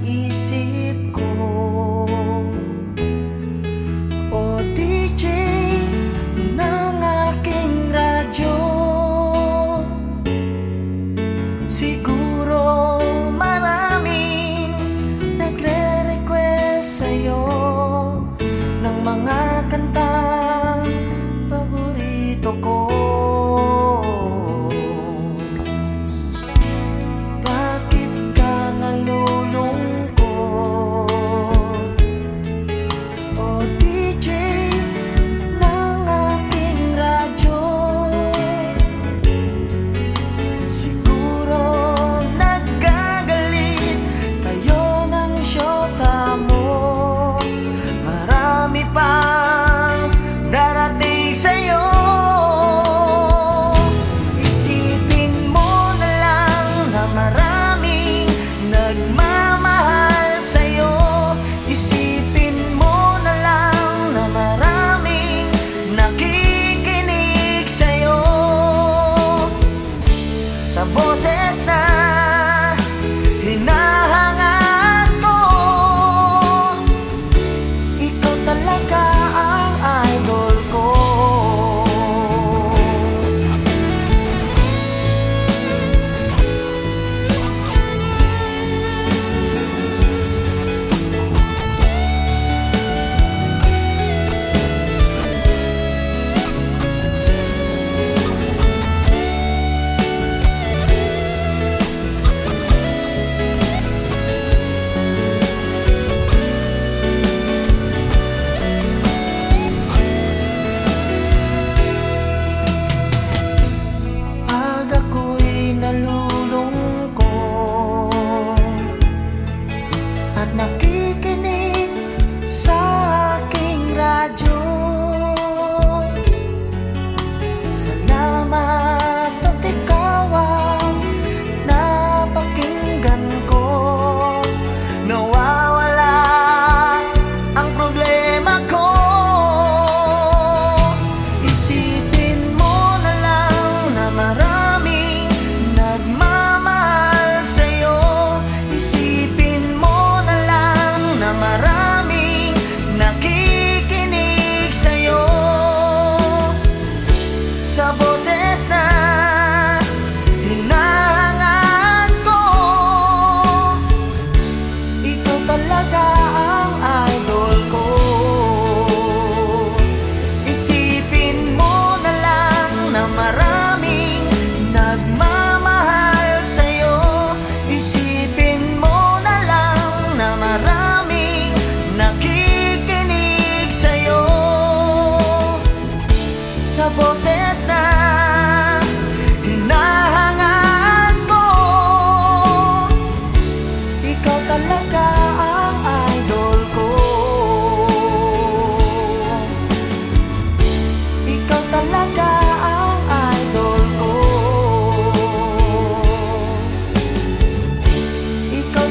isip ko. な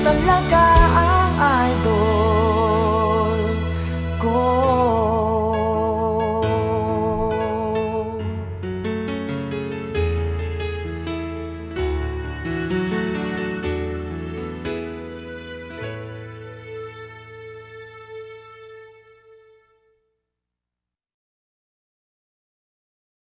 talaga